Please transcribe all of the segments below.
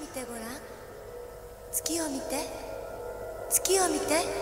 見てごらん。月を見て。月を見て。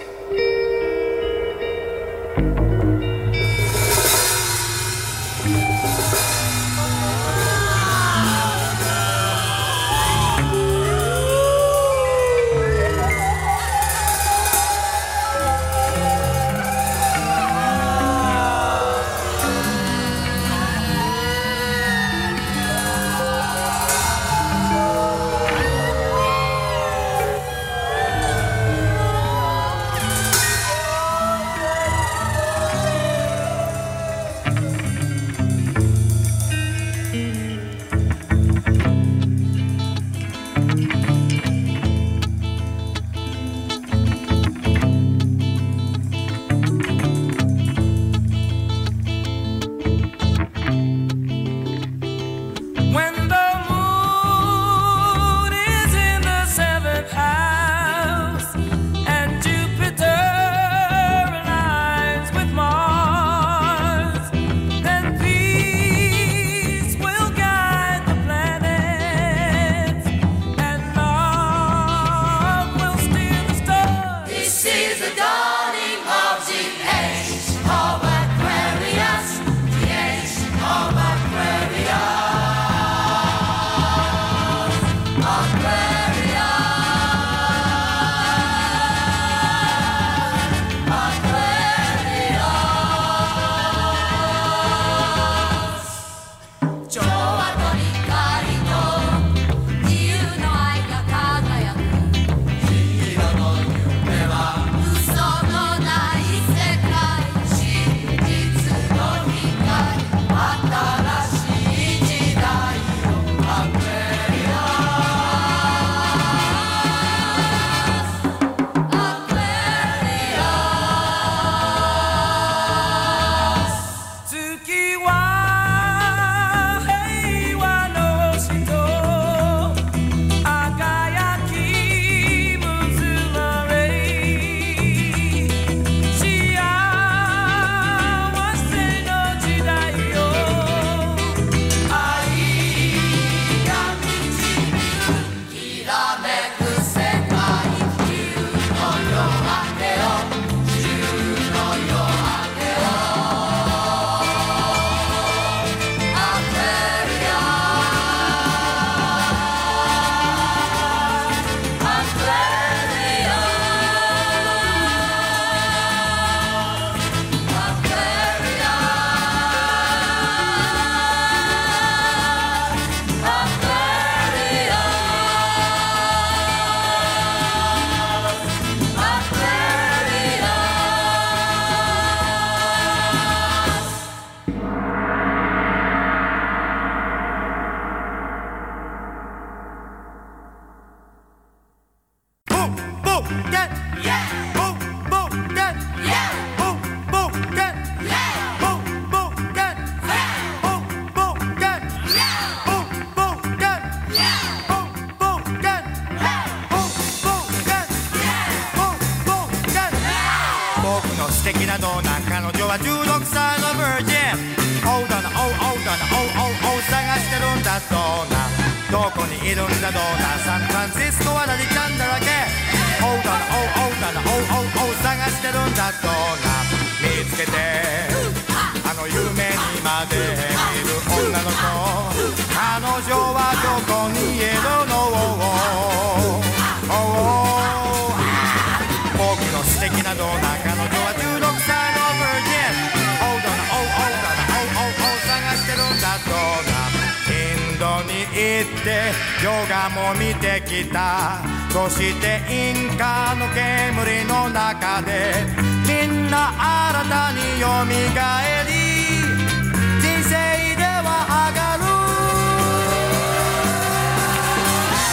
人生では上がる。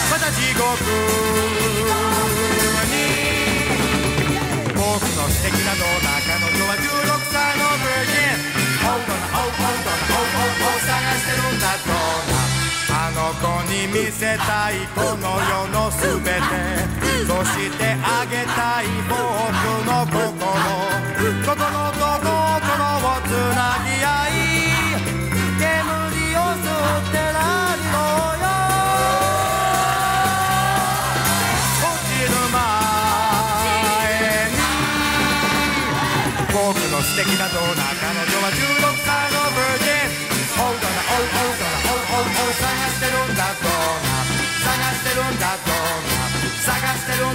また地獄に。僕の素敵な野中の今日は16歳の部ホントの本当のン当を探してるんだと。あの子に見せたいこの世の全て。そしてあげたい僕の心。心と心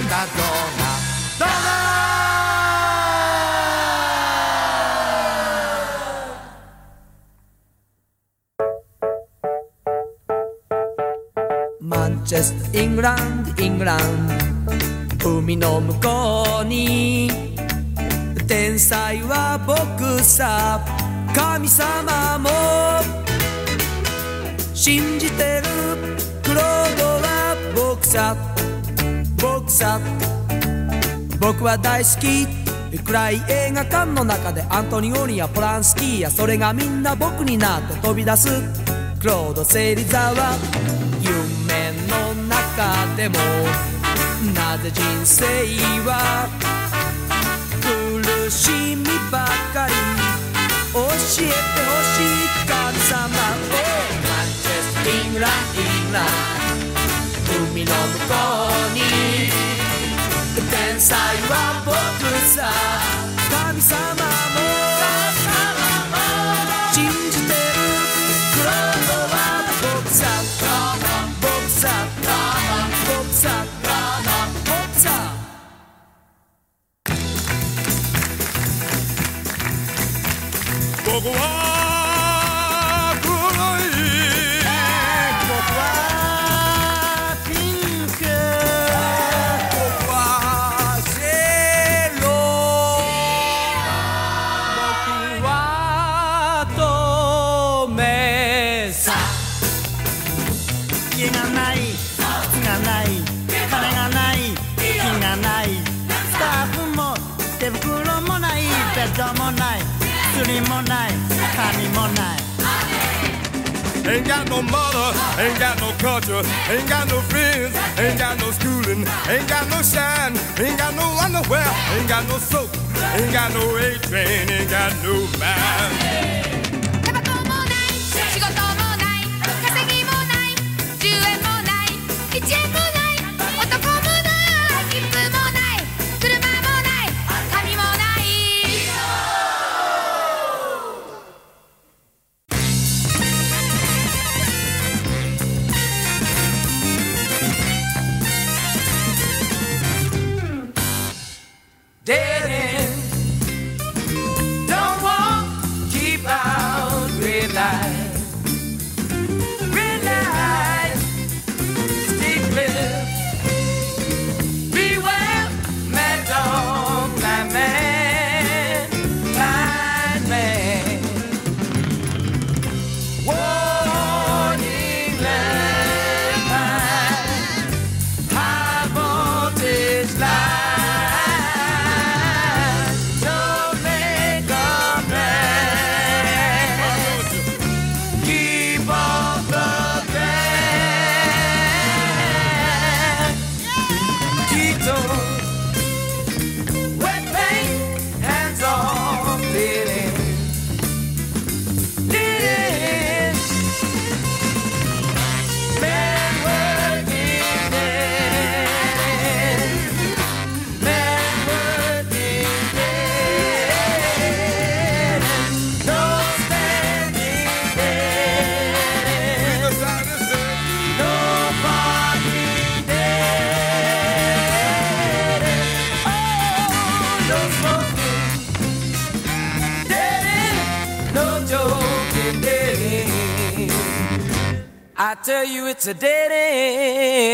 んだドーナドーナマンチェスターイングランドイングランド。海の向こうに天才は僕さ。神様も。信じてる。クロードさ。僕は大好き。暗い映画館の中でアントニオニやポランスキーやそれがみんな僕になって飛び出す。クロード・セリザは夢の中でもなぜ人生は苦しみばかり教えてほしい神様。をマンチェスター。イングラインンド海の向こうに天才は僕さ神様も信じてるクロードは僕さ僕さ僕さ僕さ僕は money, honey money. Ain't got no mother, ain't got no culture, ain't got no friends, ain't got no schooling, ain't got no shine, ain't got no underwear, ain't got no soap, ain't got no A train, ain't got no mind. Tell you it's a dead end.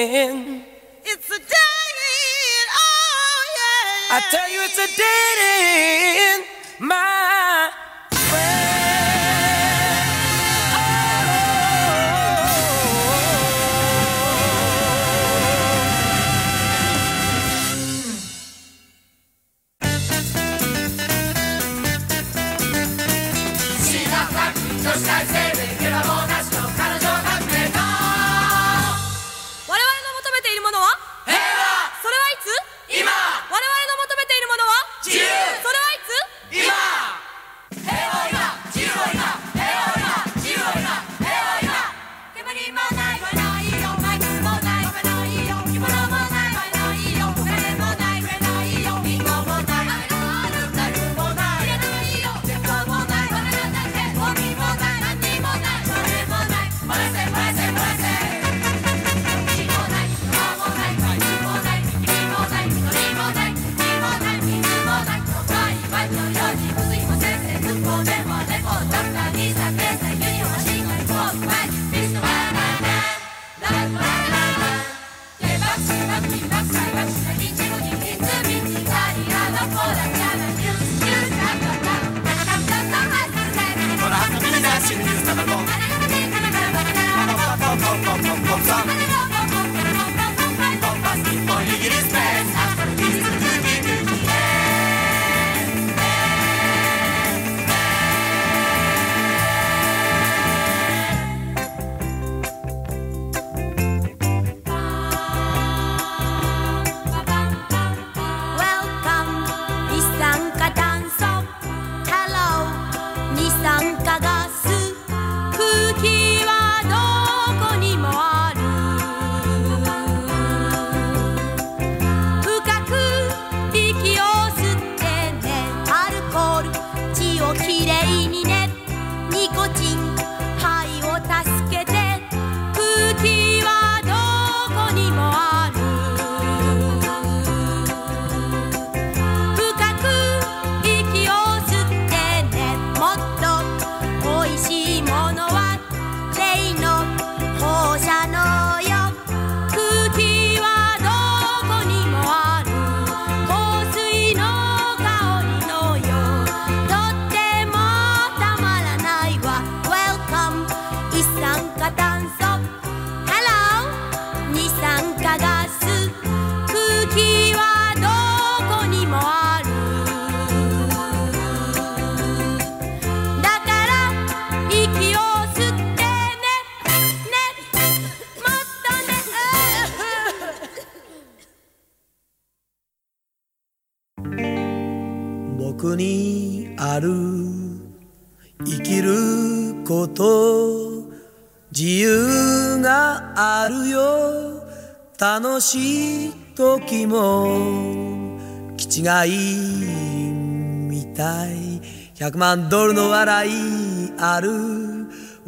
しい時も気違いみたい。100万ドルの笑いある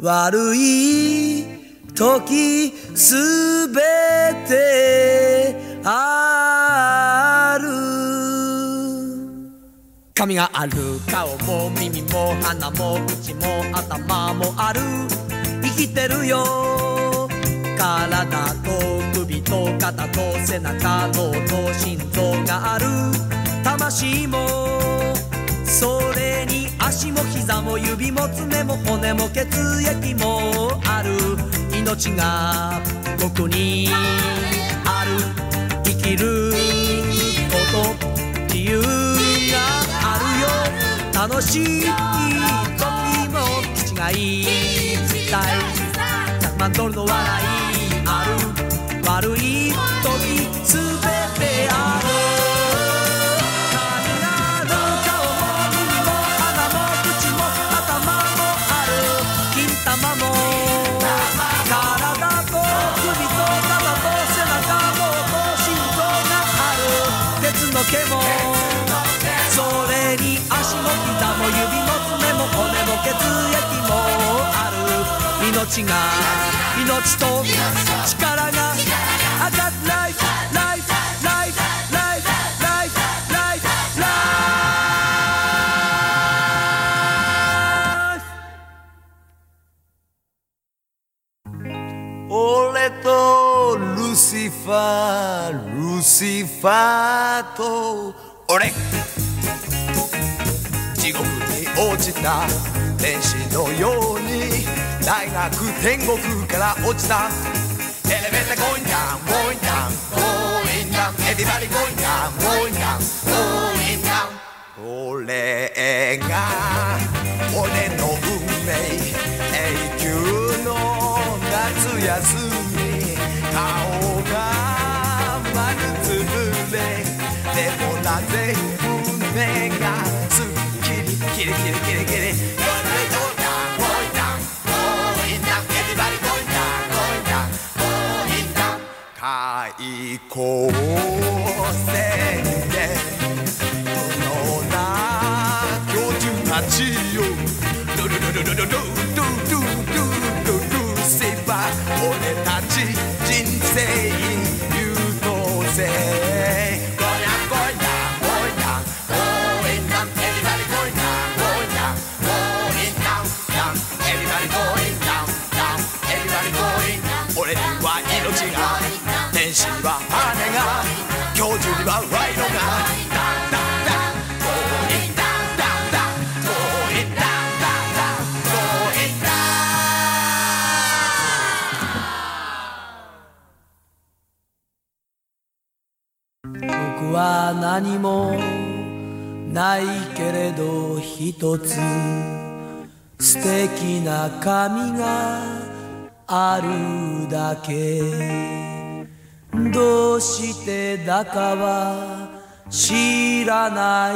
悪い時すべてある。髪がある顔も耳も鼻も口も頭もある。生きてるよ。体と首と肩と背中脳と心臓がある。魂もそれに足も膝も指も爪も骨も血液もある。命が僕にある。生きる。こと自由があるよ。楽しい時も気違いたい。100万ドルの笑い悪い時すべてある。髪がある顔も耳も鼻も口も頭もある。金玉も体と首と肩と背中も心臓がある。鉄の毛もそれに足も膝も指も爪も骨も血液もある。命が命と力が si 地獄に落ちた天使のように大学天国から落ちた。エレベーターゴインダンゴインダンゴインダンエビバリゴインダンゴインダンゴインダン。俺が俺の運命永久の夏休み顔「どんな巨人たちよ」は何もないけれど一つ素敵な髪があるだけ。どうしてだかは知らな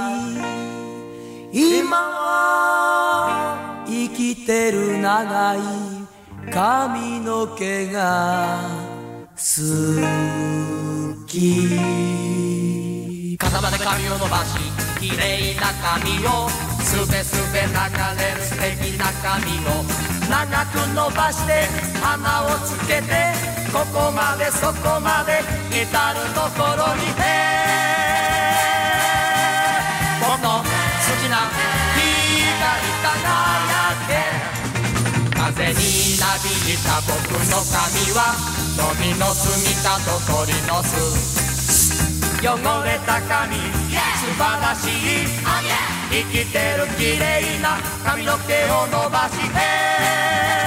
い今は生きてる長い髪の毛が好き。肩まで髪を伸ばし綺麗な髪をすべすべ流れる素敵な髪を長く伸ばして花をつけてここまでそこまで至るところにへ僕の好きな光輝け風になびいた僕の髪は飲みの住みかと鳥の巣汚れた髪素晴らしい。生きてる綺麗な髪の毛を伸ばして。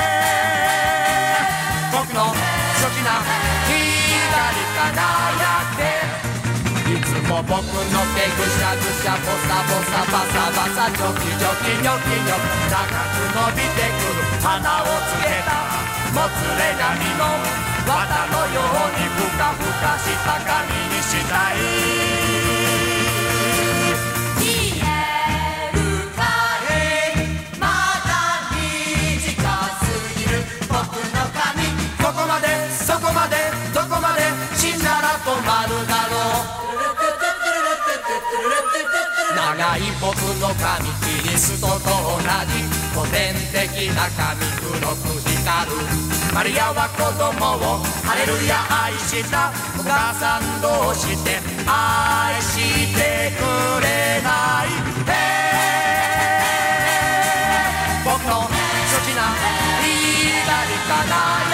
の好きな光り輝けいつも僕の毛ぐしゃぐしゃボサボサバサバサチョキチョキニョキニョキ長く伸びてくる。花をつけたもつれ髪の綿のようにふかふかした髪にしたい。でどこまで死んだら止まるだろう。長い僕の髪キリストと同じ古典的な髪黒く光る。マリアは子供をハレルヤ愛した。お母さんどうして愛してくれない。僕の初期な言いなりかない。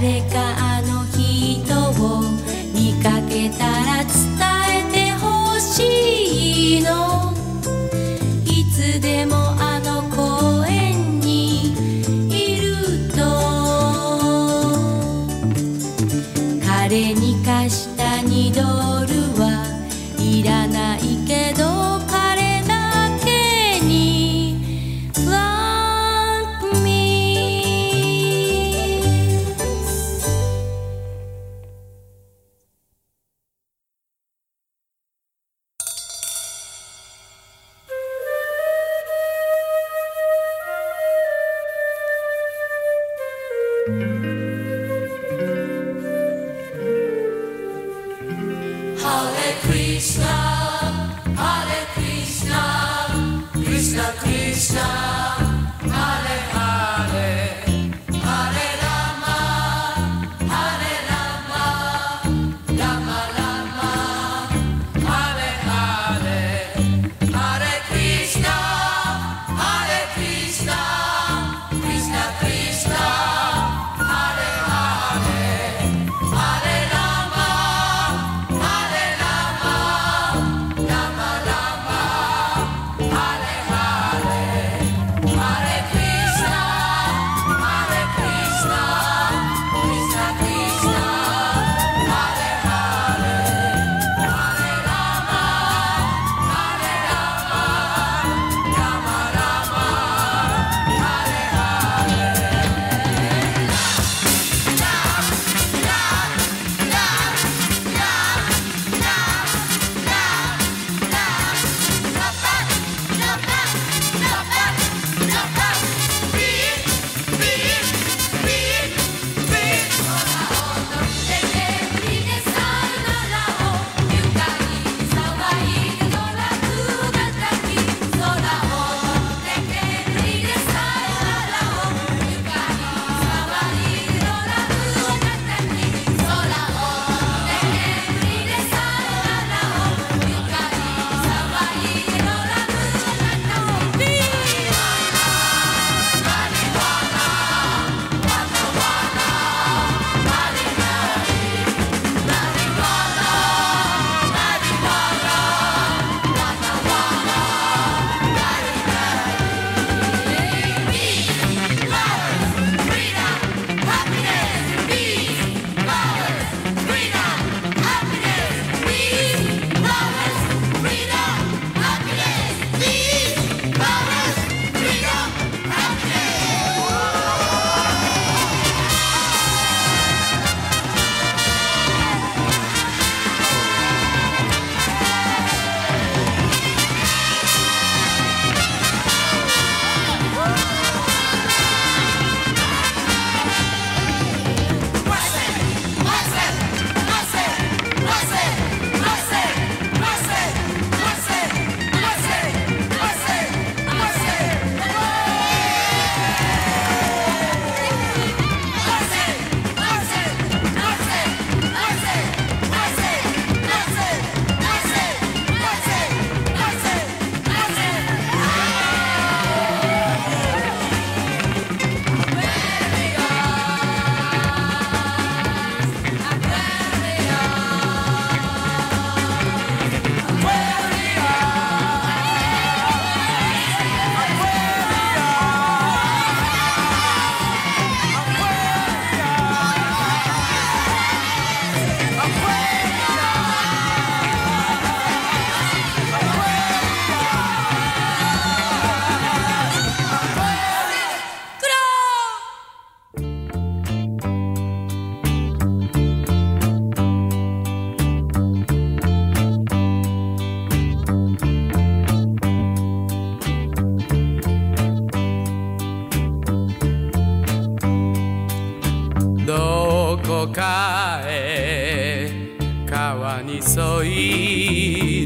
static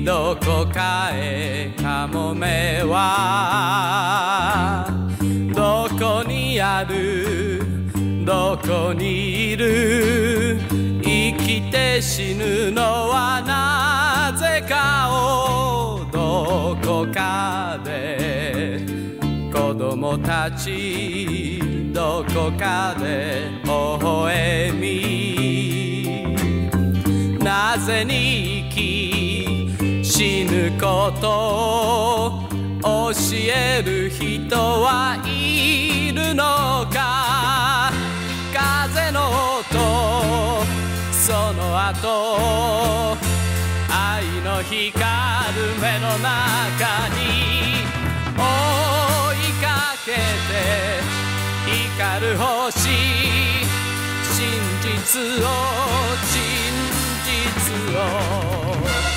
どこかへカモメはどこにあるどこにいる生きて死ぬのはなぜかをどこかで子供たちどこかで微笑み。なぜに生き死ぬこと教える人はいるのか？風の音その後愛の光る目の中に追いかけて光る星真実を真実を。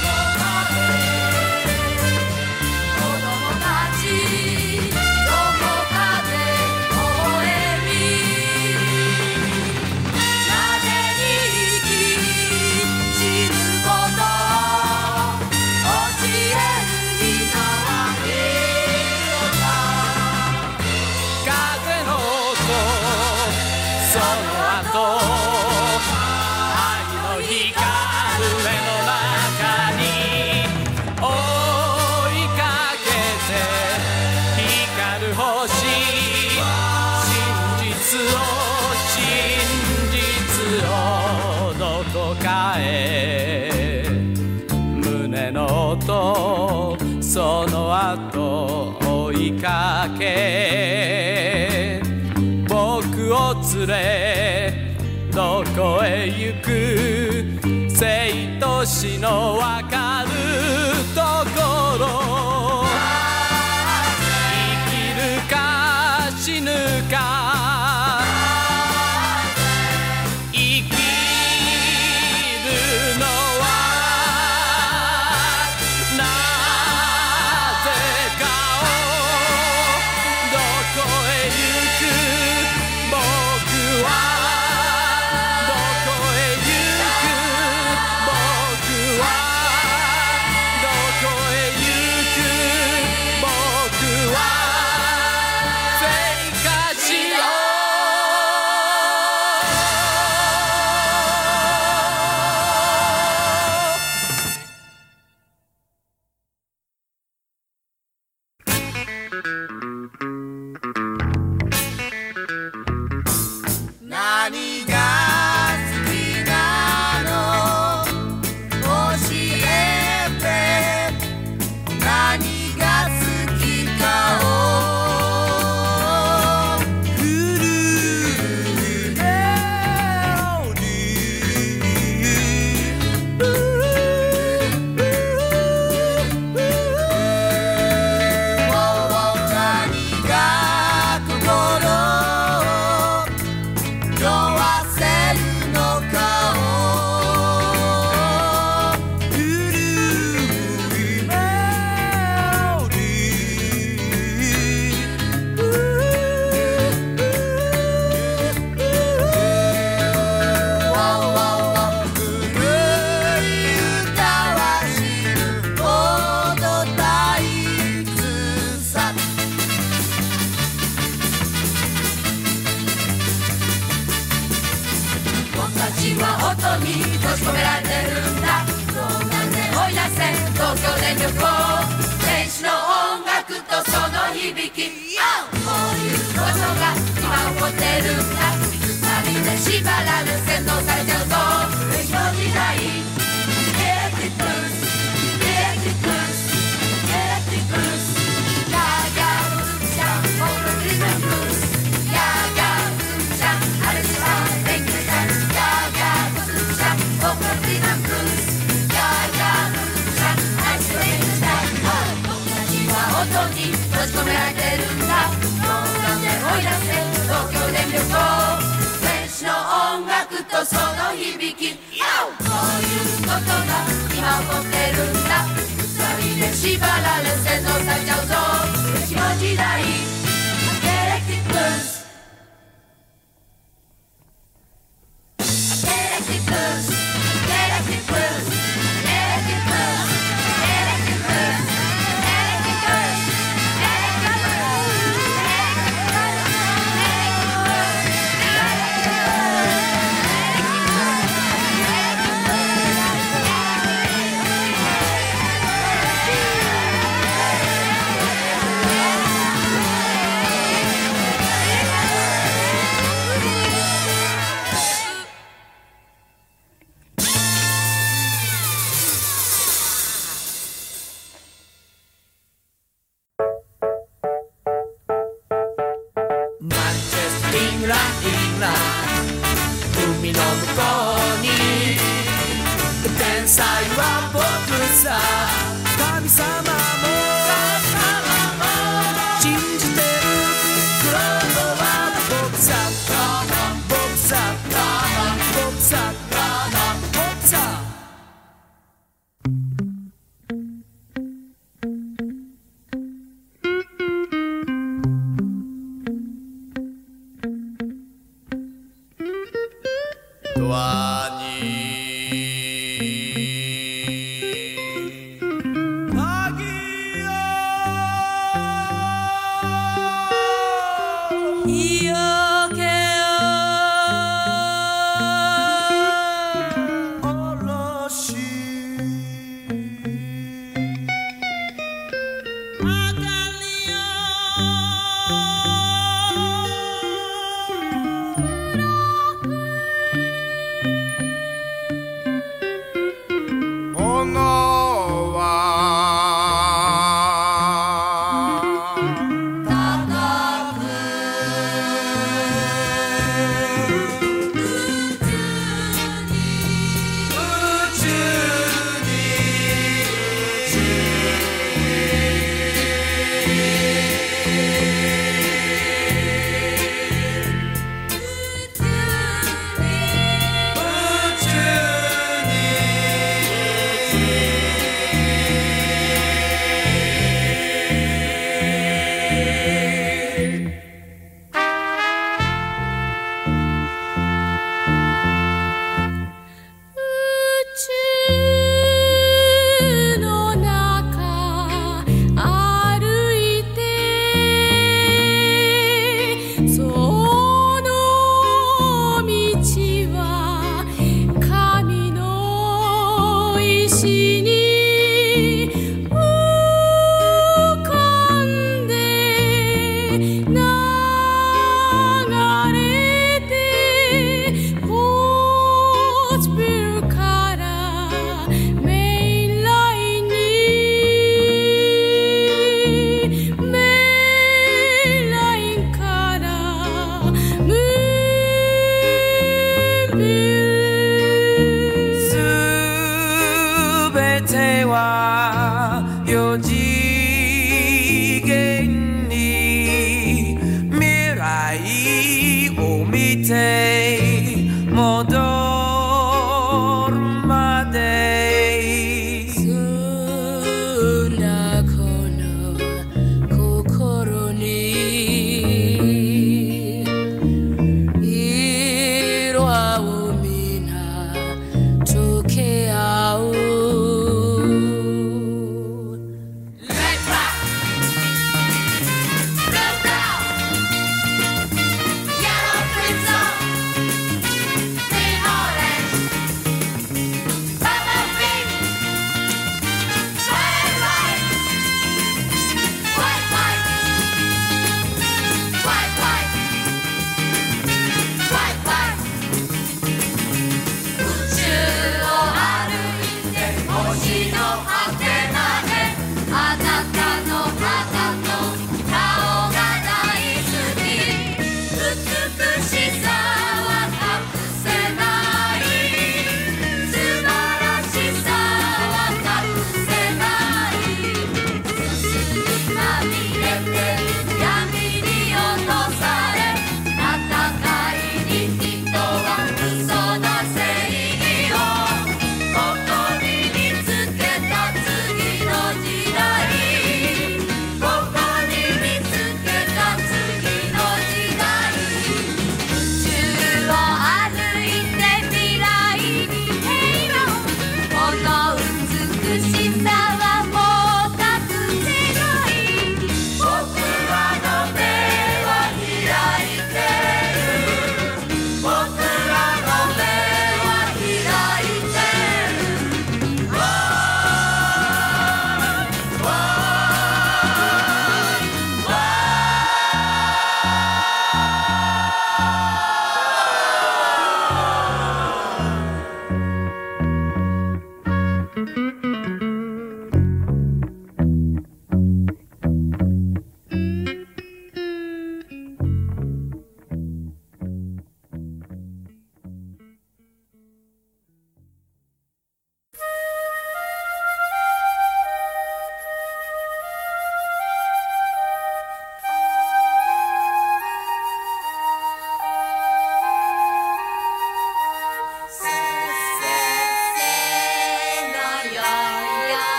後追いかけ僕を連れどこへ行く生と死のわかるとこてるんだ。飲んだんいせ東京電力選手の音楽とその響き。こういうことが今起こってるんだ。鎖で縛られてのさちゃうぞ。エレキッんド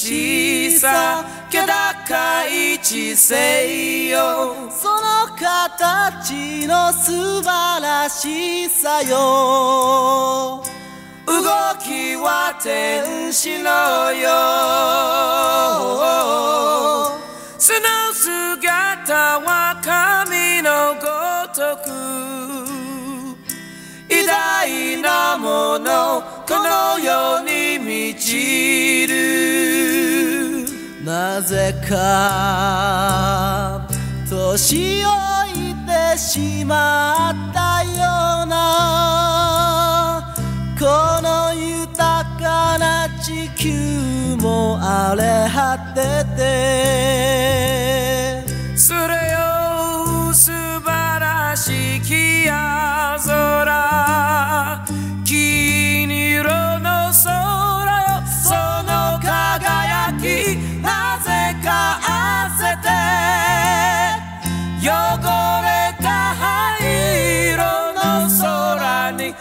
しさ気高い知性よ。その形の素晴らしさよ。動きは天使のよその姿は神のごとく。偉大なものこの世に満ちる。なぜか年老いてしまったようなこの豊かな地球も荒れ果ててそれよ素晴らしき夜空金色の空なぜか汗で汚れた灰色の空に映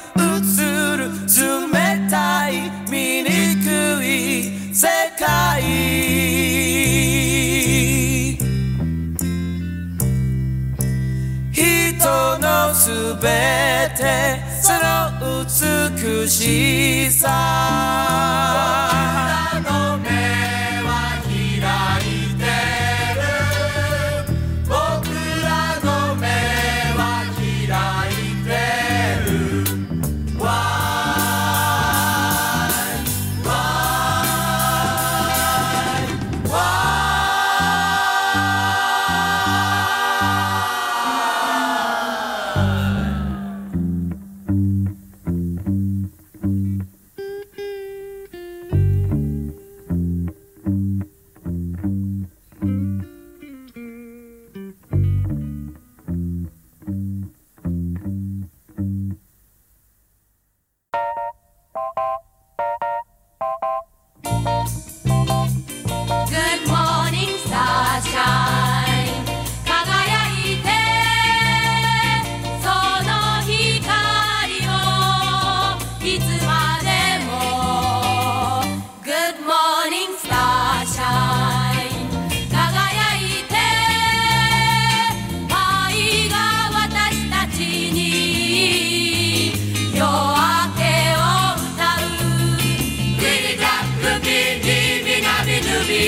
る冷たい醜い世界人のすべてその美しさ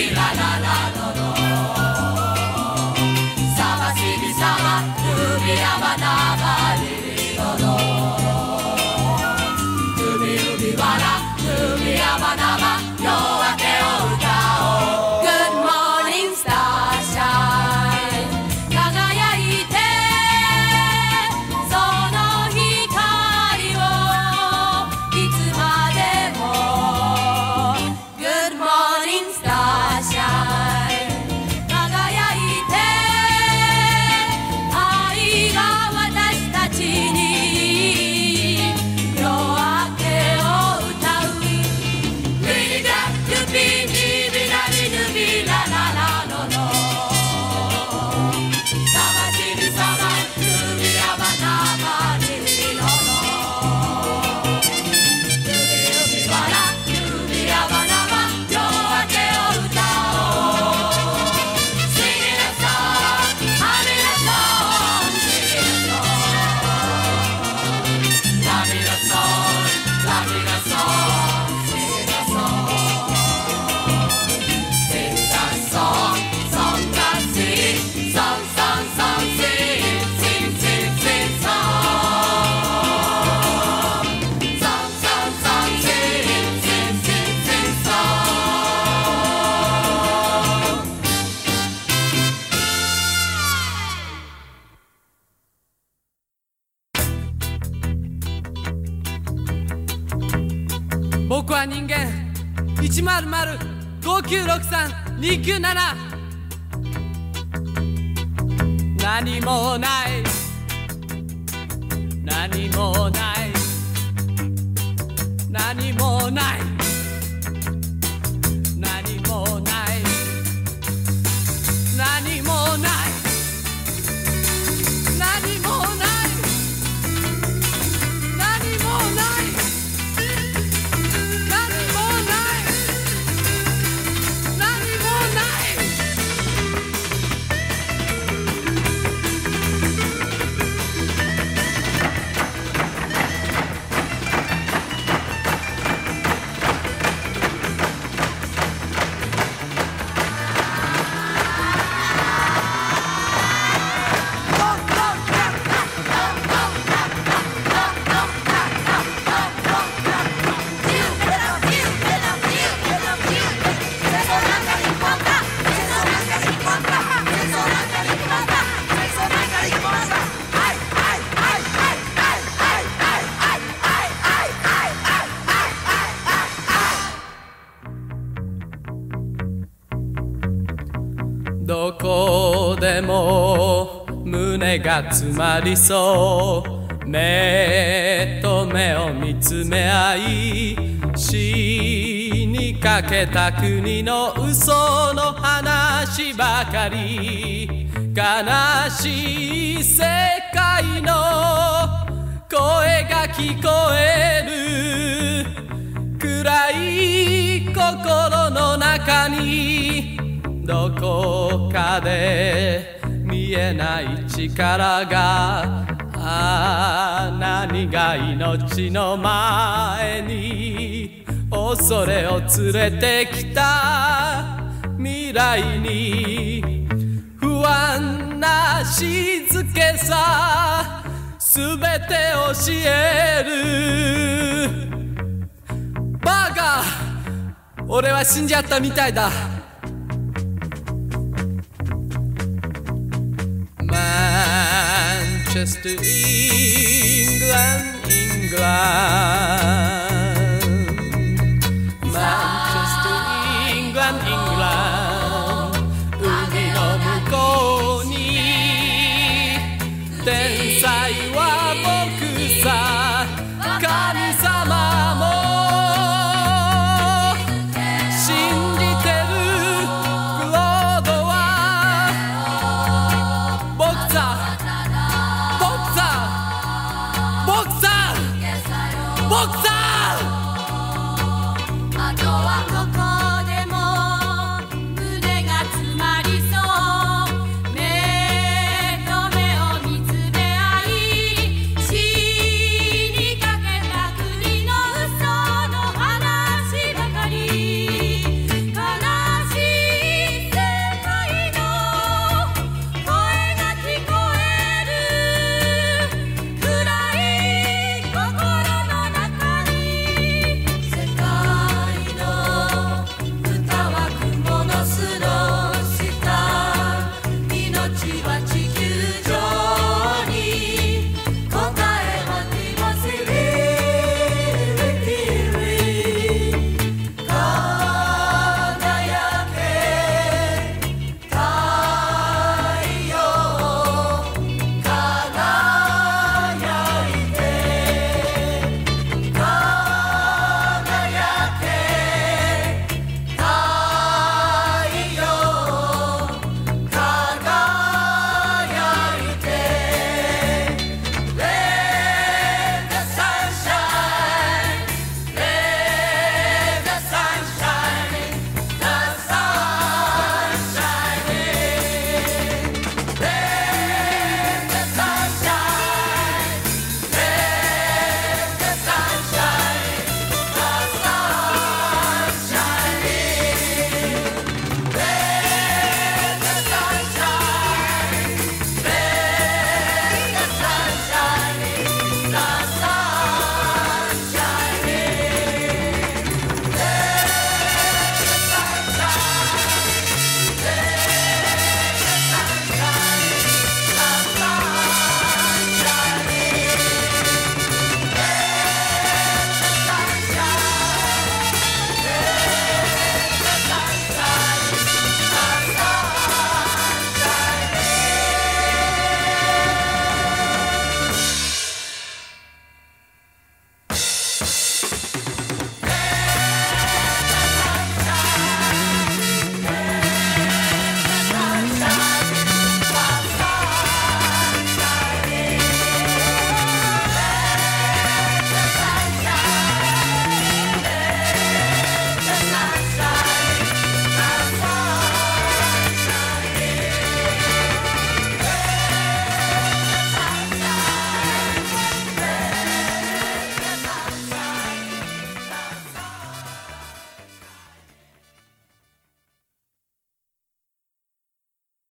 Mira 005963297何もない。何もない。何もない。どこでも胸が詰まりそう。目と目を見つめ合い死にかけた国の嘘の話ばかり。悲しい世界の声が聞こえる暗い心の中に。どこかで見えない力がああ何が命の前に恐れを連れてきた未来に。不安な静けさすべて教える。バカ俺は死んじゃったみたいだ。Manchester, England, England.